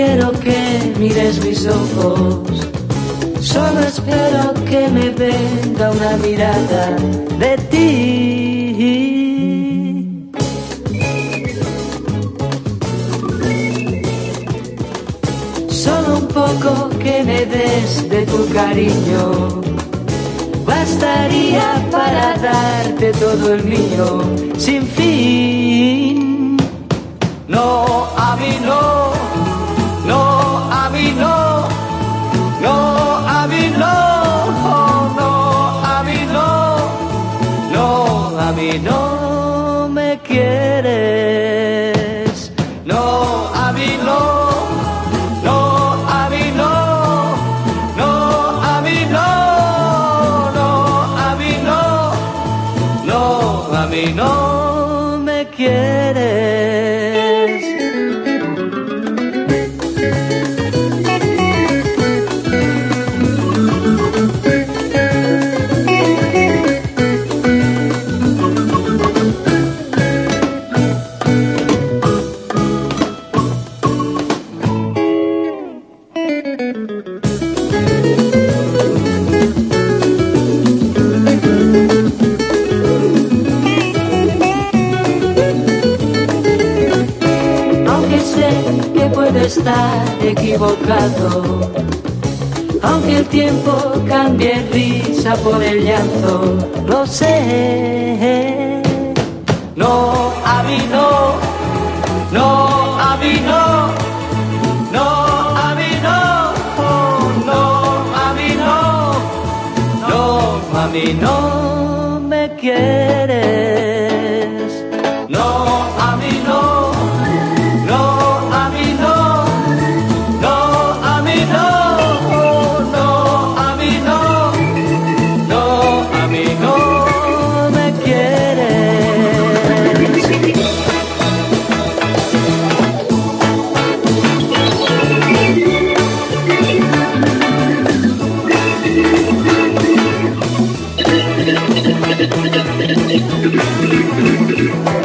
Quiero que mires mis ojos. Solo espero que me venga una mirada de ti. Solo un poco que me des de tu cariño. Bastaría para darte todo el mío sin fin. No, mí no me quieres. No, a mí no, no, a mí está equivocado. Aunque el tiempo cambie risa por el llanto, lo sé. No, a mí no, no, a mí no, no, a mí no, no, a mí no, no, mami, no me quieres, no. Thank you.